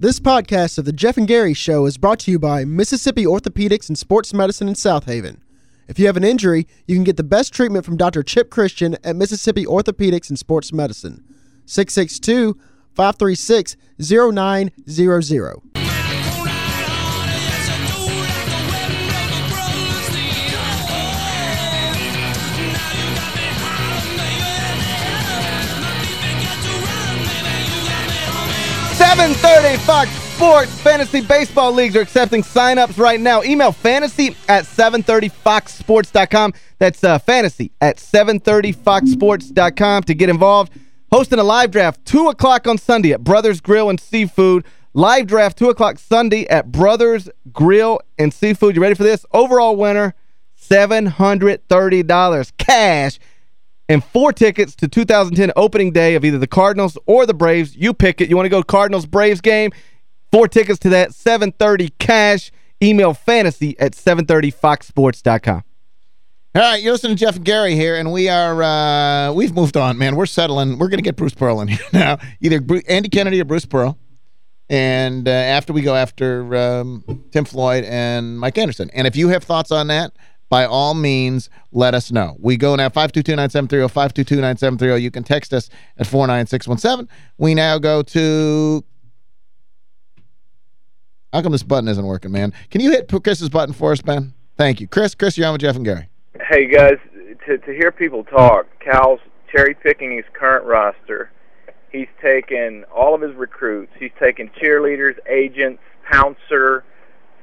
This podcast of the Geoff and Gary Show is brought to you by Mississippi Orthopedics and Sports Medicine in South Haven. If you have an injury, you can get the best treatment from Dr. Chip Christian at Mississippi Orthopedics and Sports Medicine. 662-536-0900. Seven thirty Fox Sports Fantasy Baseball Leagues are accepting sign-ups right now. Email fantasy at 730foxsports.com. That's uh, fantasy at 730foxsports.com to get involved. Hosting a live draft 2 o'clock on Sunday at Brothers Grill and Seafood. Live draft 2 o'clock Sunday at Brothers Grill and Seafood. You ready for this? Overall winner, $730 cash and four tickets to 2010 opening day of either the Cardinals or the Braves. You pick it. You want to go Cardinals-Braves game? Four tickets to that, 730 cash. Email fantasy at 730foxsports.com. All right, you're listening to Geoff and Gary here, and we are, uh, we've moved on, man. We're settling. We're going to get Bruce Pearl in here now. Either Andy Kennedy or Bruce Pearl. And uh, after we go after um, Tim Floyd and Mike Anderson. And if you have thoughts on that, by all means, let us know. We go now 522-9730, 522-9730. You can text us at 49617. We now go to... How come this button isn't working, man? Can you hit Chris's button for us, Ben? Thank you. Chris, Chris, you're on with Geoff and Gary. Hey, guys, to, to hear people talk, Cal's cherry-picking his current roster. He's taken all of his recruits. He's taken cheerleaders, agents, pouncer,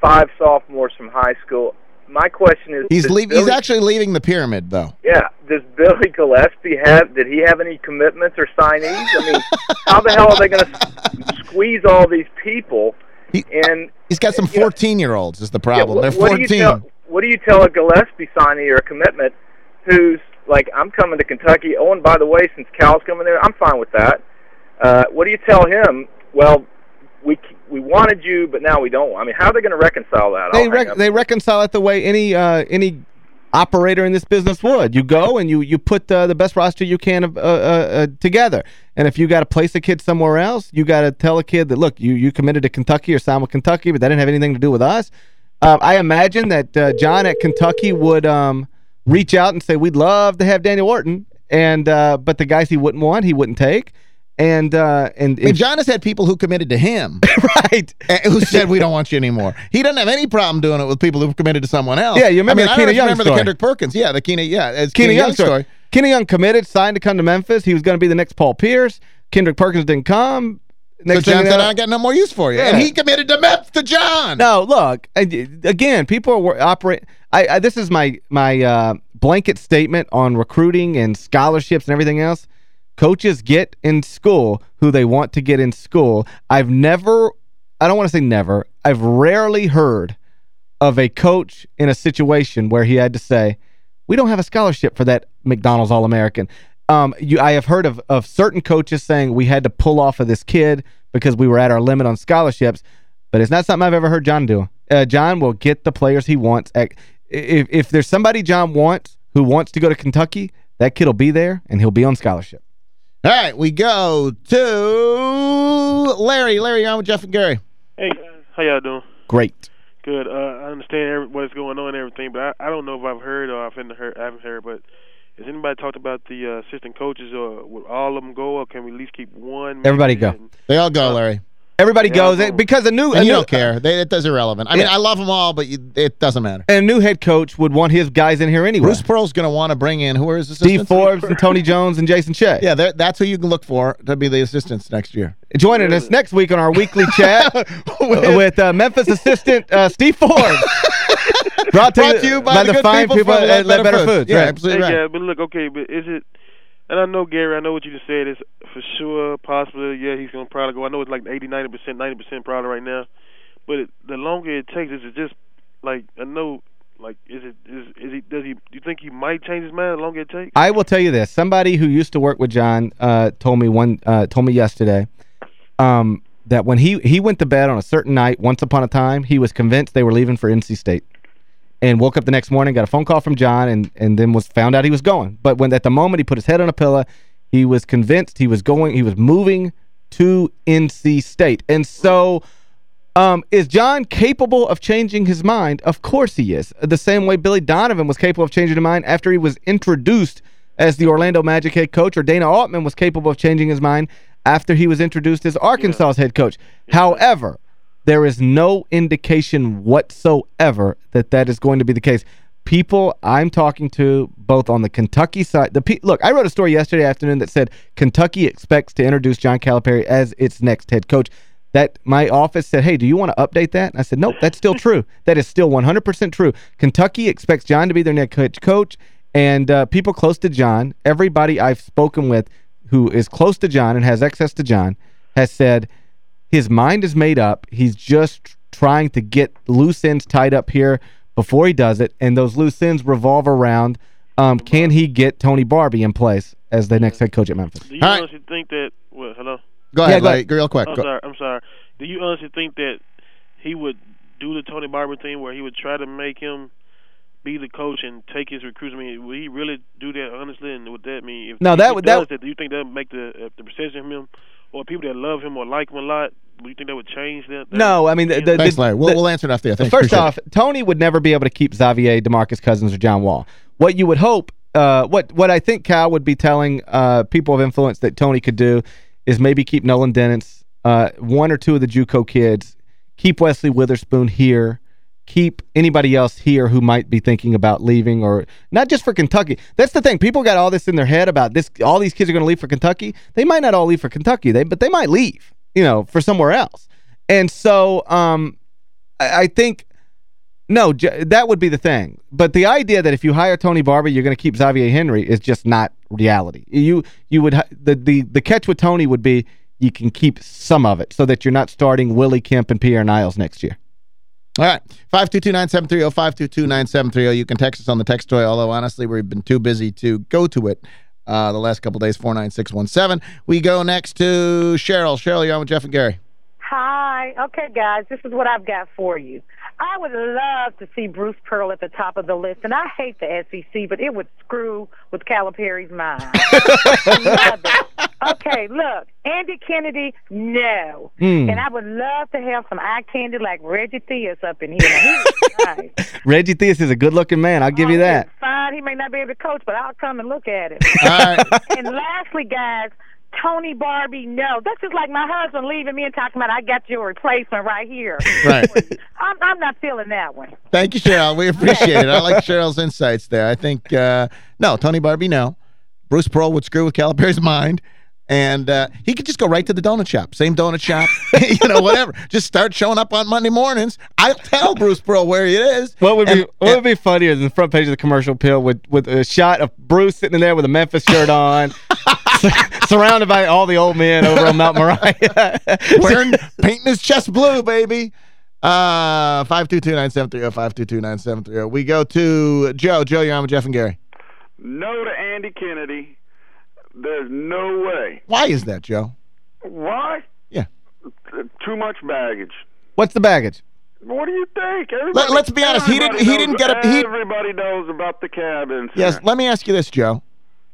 five sophomores from high school my question is he's leaving he's actually leaving the pyramid though. Yeah does billy Gillispie have did he have any commitments or signees? I mean how the hell are they going to squeeze all these people he, and he's got some 14 year olds is the problem. yeah, they're 14 what do, tell, what do you tell a Gillispie signee or a commitment who's like i'm coming to kentucky oh and by the way since cal's coming there i'm fine with that. Uh what do you tell him? Well we we wanted you, but now we don't. I mean, how are they going to reconcile that? They rec they reconcile it the way any uh, any operator in this business would. You go and you you put uh, the best roster you can uh, uh, uh together. And if you got to place a kid somewhere else, you got to tell a kid that, look, you, you committed to Kentucky or signed with Kentucky, but that didn't have anything to do with us. Uh, I imagine that John at Kentucky would um, reach out and say, we'd love to have Daniel Orton, and but the guys he wouldn't want, he wouldn't take. And uh and, John has had people who committed to him. right. Who said we don't want you anymore. He doesn't have any problem doing it with people who've committed to someone else. Yeah, you remember I mean, the Keena Young remember story. the Kendrick Perkins. Yeah, the Keena yeah, it's Keena, Young, Young story. story. Keena Young committed, signed to come to Memphis. He was going to be the next Paul Pierce. Kendrick Perkins didn't come. Next so John said, I got no more use for you. Yeah. And he committed to Memphis to John. No, look, again, people are operate. I, I this is my my uh, blanket statement on recruiting and scholarships and everything else Coaches get in school who they want to get in school. I've never, I don't want to say never, I've rarely heard of a coach in a situation where he had to say, we don't have a scholarship for that McDonald's All-American. Um, you, I have heard of, of certain coaches saying we had to pull off of this kid because we were at our limit on scholarships, but it's not something I've ever heard John do. Uh, John will get the players he wants. If, if there's somebody John wants who wants to go to Kentucky, that kid will be there, and he'll be on scholarship. All right, we go to Larry. Larry, you're on with Geoff and Gary. Hey, how y'all doing? Great. Good. Uh, I understand what's going on and everything, but I, I don't know if I've heard or I've heard, I haven't heard, but has anybody talked about the uh, assistant coaches or will all of them go or can we at least keep one? Everybody go. They all go, Larry. Everybody yeah, goes because a new and a you new, don't care. They, it does irrelevant. I yeah. mean, I love them all, but you, it doesn't matter. And a new head coach would want his guys in here anyway. Bruce Pearl's going to want to bring in who are his assistants? Steve Forbes and Tony Jones and Jason Shay. Yeah, that's who you can look for to be the assistants next year. Joining us next week on our weekly chat with, with uh, Memphis assistant uh, Steve Forbes. Brought to, Brought to you by, by the, the fine people, people at Better, Better Foods. Foods. Yeah, right. absolutely right. Yeah, but look, okay, but is it and I know Gary, I know what you just said is for sure, possibly, yeah, he's gonna probably go. I know it's like 80, 90 percent, ninety percent probably right now, but it, the longer it takes, is it just like I know, like is it is is he does he do you think he might change his mind the longer it takes? I will tell you this: somebody who used to work with John uh, told me one uh, told me yesterday um, that when he he went to bed on a certain night, once upon a time, he was convinced they were leaving for NC State and woke up the next morning, got a phone call from John, and and then was found out he was going. But when at the moment he put his head on a pillow, he was convinced he was going, he was moving to NC State. And so um, is John capable of changing his mind? Of course he is. The same way Billy Donovan was capable of changing his mind after he was introduced as the Orlando Magic head coach, or Dana Altman was capable of changing his mind after he was introduced as Arkansas's yeah. head coach. However, there is no indication whatsoever that that is going to be the case. People I'm talking to, both on the Kentucky side, the look, I wrote a story yesterday afternoon that said Kentucky expects to introduce John Calipari as its next head coach that my office said, hey, do you want to update that? And I said, nope, that's still true. That is still 100% true. Kentucky expects John to be their next head coach, and uh, people close to John, everybody I've spoken with who is close to John and has access to John, has said his mind is made up. He's just trying to get loose ends tied up here before he does it, and those loose ends revolve around um, can he get Tony Barbee in place as the next head coach at Memphis? Do you honestly think that, well, hello? Go ahead, yeah, go real quick. I'm go. sorry, I'm sorry. Do you honestly think that he would do the Tony Barbee thing where he would try to make him be the coach and take his recruits? I mean, would he really do that honestly? And would that mean if no, that would that, that, do you think that would make the uh, the perception of him or people that love him or like him a lot? Do you think that would change that? that no, I mean the, the, Thanks, Larry. We'll, we'll answer it after the First off, Tony would never be able to keep Xavier, DeMarcus Cousins, or John Wall. What you would hope, uh, what what I think Cal would be telling uh, people of influence that Tony could do is maybe keep Nolan Dennis, uh, one or two of the JUCO kids, keep Wesley Witherspoon here, keep anybody else here who might be thinking about leaving or not just for Kentucky. That's the thing. People got all this in their head about this all these kids are going to leave for Kentucky. They might not all leave for Kentucky, they but they might leave, you know, for somewhere else. And so um, I, I think no, that would be the thing. But the idea that if you hire Tony Barbee, you're going to keep Xavier Henry is just not reality. You you would the the the catch with Tony would be you can keep some of it so that you're not starting Willie Kemp and Pierre Niles next year. All right. 522-9730, 522-9730. You can text us on the text toy, although honestly we've been too busy to go to it uh, the last couple days, 49617. We go next to Cheryl. Cheryl, you're on with Geoff and Gary. Hi. Okay, guys, this is what I've got for you. I would love to see Bruce Pearl at the top of the list, and I hate the SEC, but it would screw with Calipari's mind. okay, look, Andy Kennedy, no. Mm. And I would love to have some eye candy like Reggie Theus up in here. nice. Reggie Theus is a good-looking man. I'll give oh, you that. Fine. He may not be able to coach, but I'll come and look at it. All right. and lastly, guys, Tony Barbee, no. That's just like my husband leaving me and talking about I got your replacement right here. Right. I'm, I'm not feeling that one. Thank you, Cheryl. We appreciate it. I like Cheryl's insights there. I think, uh, no, Tony Barbee, no. Bruce Pearl would screw with Calipari's mind. And uh, he could just go right to the donut shop. Same donut shop, you know, whatever. Just start showing up on Monday mornings. I'll tell Bruce Pearl where he is. What would and, be what would be funnier than the front page of the commercial pill with with a shot of Bruce sitting in there with a Memphis shirt on, surrounded by all the old men over on Mount Moriah. Wearing, painting his chest blue, baby. Uh, 522-9730, 522-9730. We go to Joe. Joe, you're on with Geoff and Gary. No to Andy Kennedy. There's no way. Why is that, Joe? Why? Yeah. Too much baggage. What's the baggage? What do you think? Let, us be honest. He didn't. He didn't get a. He, everybody knows about the cabins. Yes. Let me ask you this, Joe.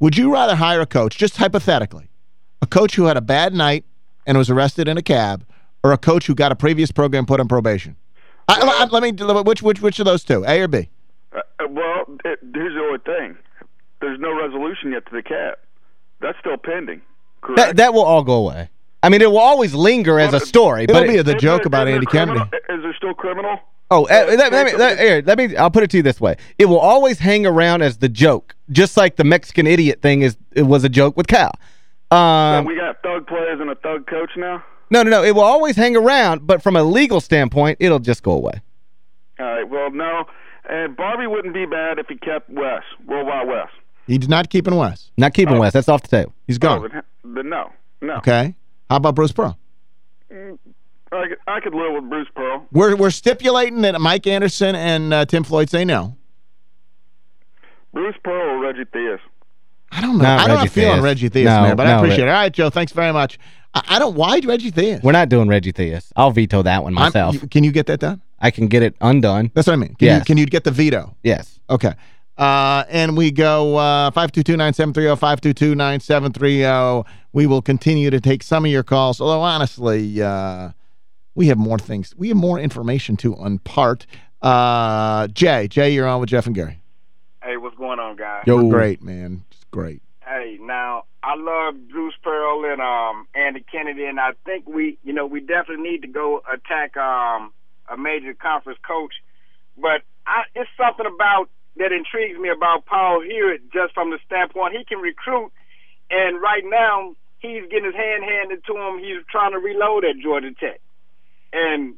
Would you rather hire a coach, just hypothetically, a coach who had a bad night and was arrested in a cab, or a coach who got a previous program put on probation? Well, I, I, let me. Which which which of those two, A or B? Uh, well, it, here's the only thing. There's no resolution yet to the cab. That's still pending. Correct. That, that will all go away. I mean, it will always linger as a story. It'll but be the joke about Andy Kennedy. Is there still criminal? Oh, uh, let, let, me, let, here, let me, I'll put it to you this way. It will always hang around as the joke, just like the Mexican idiot thing is it was a joke with Cal. Um, so we got thug players and a thug coach now? No, no, no. It will always hang around, but from a legal standpoint, it'll just go away. All right, well, no. And Barbee wouldn't be bad if he kept Wes, Worldwide Wes. He's not keeping Wes. Not keeping oh. Wes. That's off the table. He's gone. Oh, then, then no, no. Okay. How about Bruce Pearl? Mm, I, I could live with Bruce Pearl. We're we're stipulating that Mike Anderson and uh, Tim Floyd say no. Bruce Pearl or Reggie Theus? I don't know. Not I don't Reggie feel on Reggie Theus, no, man, but no, I appreciate it. All right, Joe, thanks very much. I, I don't why Reggie Theus? We're not doing Reggie Theus. I'll veto that one myself. I'm, can you get that done? I can get it undone. That's what I mean. Can yes. you can you get the veto? Yes. Okay. Uh, and we go uh, 522-9730, 522-9730. We will continue to take some of your calls, although honestly, uh, we have more things. We have more information to impart. Uh, Jay, Jay, you're on with Geoff and Gary. Hey, what's going on, guys? Yo. Great, man. It's great. Hey, now I love Bruce Pearl and um Andy Kennedy, and I think we, you know, we definitely need to go attack um a major conference coach. But I, it's something about that intrigues me about Paul Hewitt, just from the standpoint he can recruit, and right now he's getting his hand handed to him. He's trying to reload at Georgia Tech, and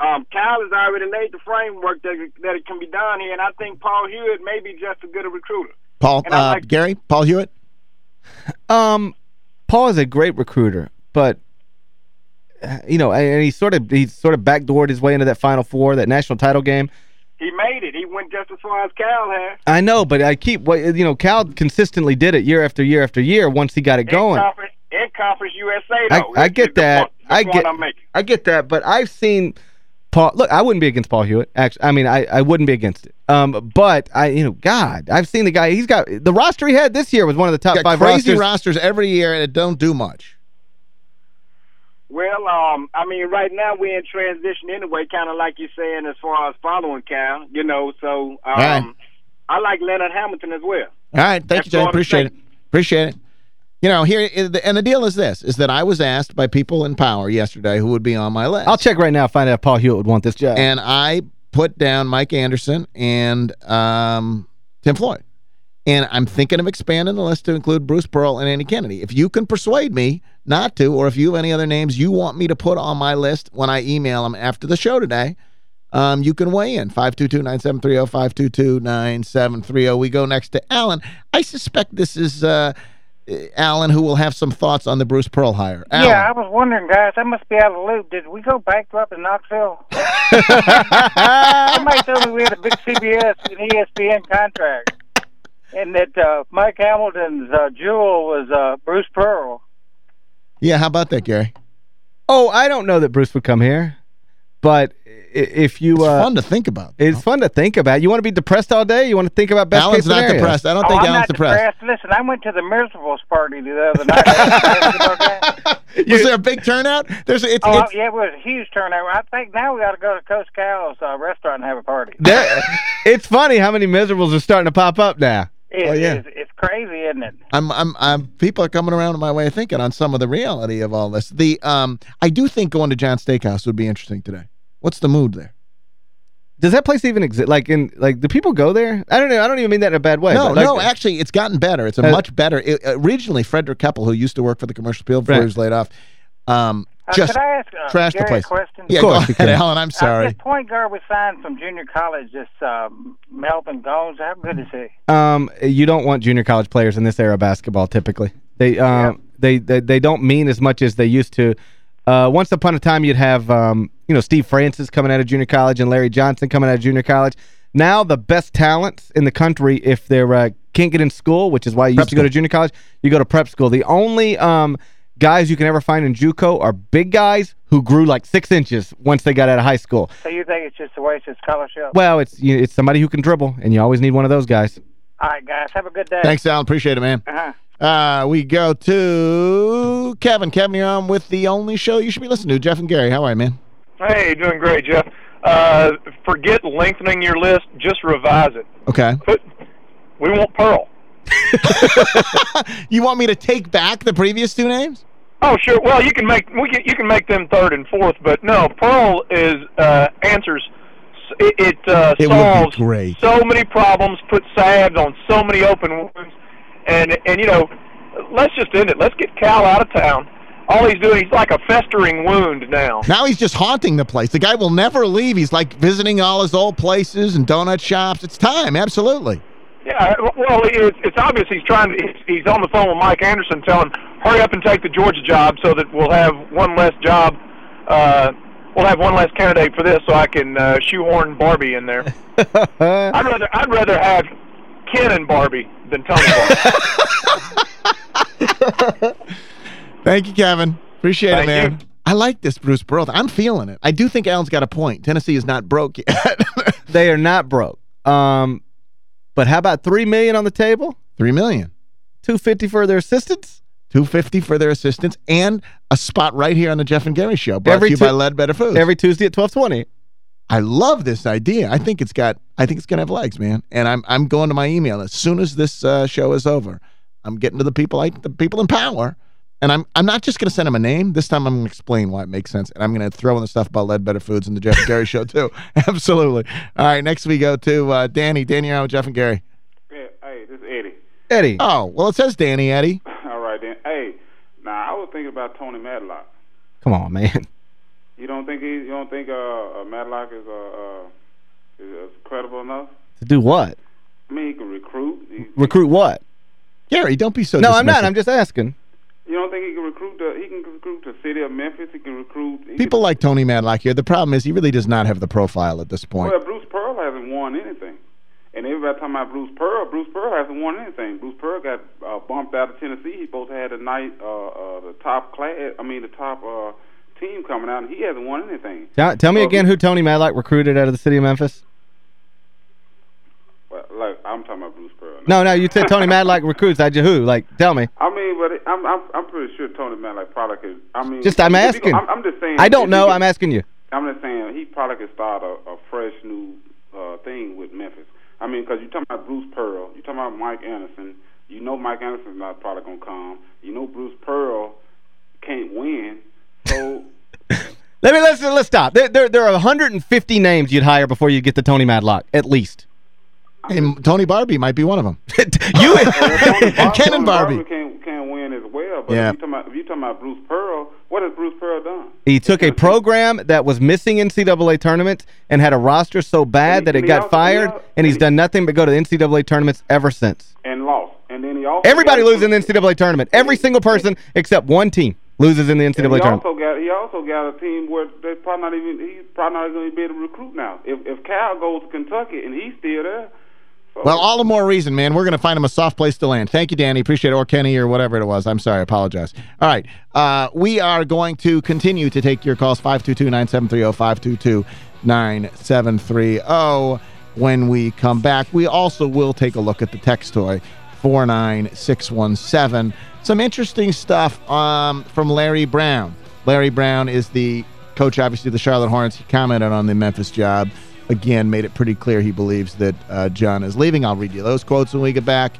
um, Cal has already laid the framework that that it can be done here, and I think Paul Hewitt may be just as good a recruiter. Paul, uh, like- Gary, Paul Hewitt. Um, Paul is a great recruiter, but uh, you know, and and he sort of he sort of backdoored his way into that Final Four, that national title game. He made it. He went just as far as Cal has. I know, but I keep what you know, Cal consistently did it year after year after year once he got it going. In conference, in conference USA, I, though. I It's get the that. point- the I get I get that, but I've seen Paul look, I wouldn't be against Paul Hewitt. Actually, I mean, I I wouldn't be against it. Um but I you know, god, I've seen the guy, he's got the roster he had this year was one of the top Got 5 crazy rosters. rosters every year and it don't do much. Well, um, I mean, right now we're in transition anyway, kind of like you're saying as far as following Cal, you know. So, um, right. I like Leonard Hamilton as well. All right, thank That's you, Jay. Appreciate it. Appreciate it. You know, here and the deal is this, is that I was asked by people in power yesterday who would be on my list. I'll check right now find out if Paul Hewitt would want this job. And I put down Mike Anderson and um, Tim Floyd. And I'm thinking of expanding the list to include Bruce Pearl and Andy Kennedy. If you can persuade me not to, or if you have any other names you want me to put on my list when I email them after the show today, um, you can weigh in. 522-9730, 522-9730. We go next to Alan. I suspect this is uh, Alan who will have some thoughts on the Bruce Pearl hire. Alan. Yeah, I was wondering, guys. I must be out of the loop. Did we go bankrupt in Knoxville? Somebody told me we had a big CBS and ESPN contract, and that uh, Mike Hamilton's uh, jewel was uh, Bruce Pearl. Yeah, how about that, Gary? oh, I don't know that Bruce would come here. But i- if you It's uh fun to think about. it's fun to think about. You want to be depressed all day? You want to think about best Alan's case not depressed. I don't oh, think I'm Alan's not depressed. Listen, I went to the Miserables party the other night. Basketball game. Was there a big turnout? There's it's, oh, it's yeah, it was a huge turnout. I think now we got to go to Coach Cal's uh, restaurant and have a party. There, it's funny how many miserables are starting to pop up now. It, Oh, yeah. it's, it's crazy, isn't it? I'm I'm I'm people are coming around to my way of thinking on some of the reality of all this. The um I do think going to John Steakhouse would be interesting today. What's the mood there? Does that place even exist? Like, in like, do people go there? I don't know. I don't even mean that in a bad way. no, like, no, actually it's gotten better. It's a Uh, much better. It, originally Fredric Koeppel who used to work for the commercial appeal before Right. he was laid off um Uh, just could I ask uh, trashed the place. a question? Yeah, Of course go you ahead. Alan, I'm Uh, sorry. this point guard was signed from junior college, this um, Melvin Gomes, how good is he? Um, you don't want junior college players in this era of basketball typically. They um they, they they don't mean as much as they used to. Uh, once upon a time you'd have um you know Steve Francis coming out of junior college and Larry Johnson coming out of junior college. Now the best talents in the country if they're uh, can't get in school, which is why you Prep used to go to junior college, you go to prep school. The only um guys you can ever find in JUCO are big guys who grew like 6 inches once they got out of high school. So you think it's just a waste of scholarship? Well, it's you, it's somebody who can dribble and you always need one of those guys. All right, guys, have a good day. Thanks, Alan. Appreciate it, man. Uh-huh. Uh, we go to Kevin. Kevin, you're on with the only show you should be listening to. Geoff and Gary. How are you, man? Hey, doing great, Geoff. Uh, forget lengthening your list. Just revise it. Okay. Put. We want Pearl. you want me to take back the previous two names? Oh, sure. Well, you can make we can you can make them third and fourth, but no, Pearl is uh, answers. It, it, uh, It solves great. so many problems. Put salves on so many open wounds, and and you know, let's just end it. Let's get Cal out of town. All he's doing, he's like a festering wound now. Now he's just haunting the place. The guy will never leave. He's like visiting all his old places and donut shops. It's time, absolutely. Yeah, well, it's, it's obvious he's trying. To, he's, on the phone with Mike Anderson, telling him, "Hurry up and take the Georgia job, so that we'll have one less job. Uh, we'll have one less candidate for this, so I can uh, shoehorn Barbee in there. I'd rather I'd rather have Ken and Barbie than Tony Barbee. Thank you, Kevin. Appreciate Thank it, man. you. I like this Bruce Pearl. I'm feeling it. I do think Alan's got a point. Tennessee is not broke yet. They are not broke. Um, but how about 3 million on the table? Three million. 250 for their assistants? 250 for their assistants, and a spot right here on the Geoff and Gary Show, brought Every to you by Ledbetter Foods. Every Tuesday at 1220. I love this idea. I think it's got I think it's going to have legs, man. And I'm I'm going to my email as soon as this uh, show is over. I'm getting to the people I the people in power. And I'm I'm not just going to send him a name. This time I'm going to explain why it makes sense. And I'm going to throw in the stuff about Ledbetter Foods and the Geoff and Gary show too. Absolutely. All right, next we go to uh, Danny. Danny, you're on with Geoff and Gary. Hey, hey, this is Eddie. Eddie. Oh, well, it says Danny, Eddie. All right then. Hey, now I was thinking about Tony Madlock. Come on, man. You don't think he? You don't think uh, uh Madlock is uh, uh is, is credible enough? To do what? I mean, he can recruit. He, Recruit what? Gary, don't be so No, I'm not. I'm just asking. You don't think he can recruit the? He can recruit the city of Memphis. He can recruit. He People like Tony Madlock here. The problem is he really does not have the profile at this point. well, Bruce Pearl hasn't won anything. And everybody talking about Bruce Pearl. Bruce Pearl hasn't won anything. Bruce Pearl got uh, bumped out of Tennessee. He supposed to have the night, uh, uh, the top class. I mean, the top uh, team coming out, and he hasn't won anything. Tell, tell me Well, again who Tony Madlock recruited out of the city of Memphis. Well, like I'm talking about No, no, you said Tony Madlock recruits. I who? Like, tell me. I mean, but it, I'm I'm I'm pretty sure Tony Madlock probably could. I mean, Just, I'm asking. go- I'm, I'm just saying. I don't know. could- I'm asking you. I'm just saying he probably could start a, a fresh new uh, thing with Memphis. I mean, because you're talking about Bruce Pearl, you're talking about Mike Anderson. You know Mike Anderson's not probably gonna come. You know Bruce Pearl can't win. So Let me let's let's stop. There there, there are 150 names you'd hire before you get to Tony Madlock, at least. And Tony Barbee might be one of them. you and Ken and Barbie. can't can't win as well. But Yeah. if you talking about if you talking about Bruce Pearl, what has Bruce Pearl done? He took a program that was missing NCAA tournaments and had a roster so bad that it got also- fired, and he- and he's done nothing but go to NCAA tournaments ever since. And lost. And then he also Everybody got- loses in the NCAA tournament. Every single person except one team loses in the And NCAA he tournament. also got he also got a team where they're probably not even he's probably not going to be able to recruit now. If if Cal goes to Kentucky and he's still there, so Well, all the more reason, man. We're going to find him a soft place to land. Thank you, Danny. Appreciate it. Or Kenny or whatever it was. I'm sorry. I apologize. All right. Uh, we are going to continue to take your calls 522-9730, 522-9730. oh. When we come back, we also will take a look at the text toy 49617. Some interesting stuff um, from Larry Brown. Larry Brown is the coach, obviously, of the Charlotte Hornets. He commented on the Memphis job. Again, made it pretty clear he believes that uh, John is leaving. I'll read you those quotes when we get back.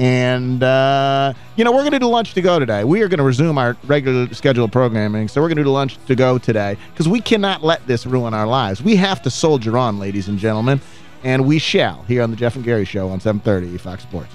And, uh, you know, we're going to do lunch to go today. We are going to resume our regular scheduled programming, so we're going to do lunch to go today because we cannot let this ruin our lives. We have to soldier on, ladies and gentlemen, and we shall here on the Geoff and Gary Show on 730 Fox Sports.